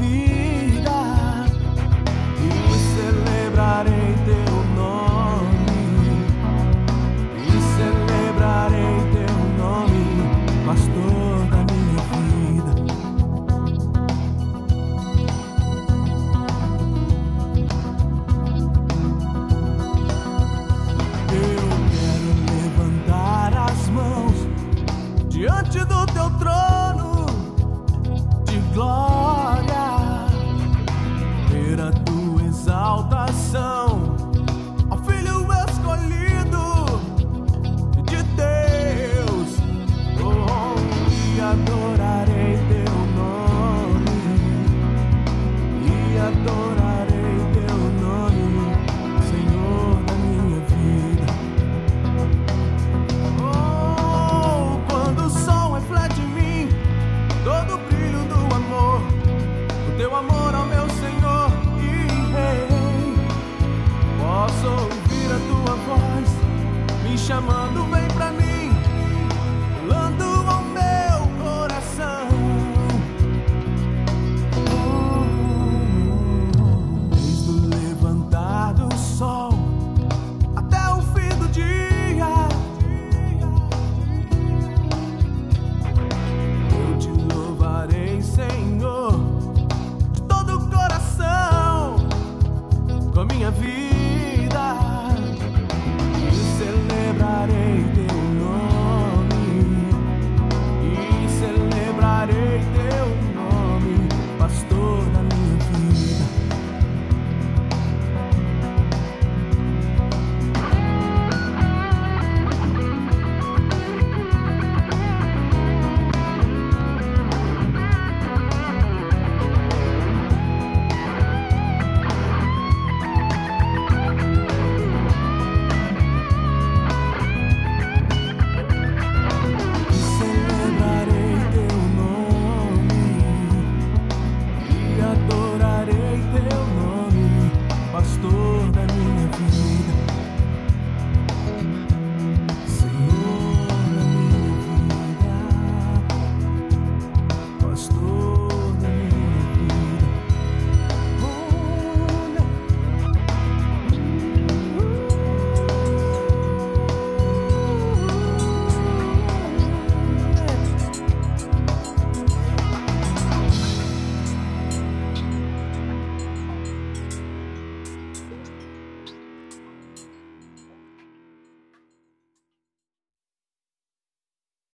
vida, e celebrarei teu nome, e celebrarei teu nome, pastor da minha vida. Eu quero levantar as mãos diante do teu trono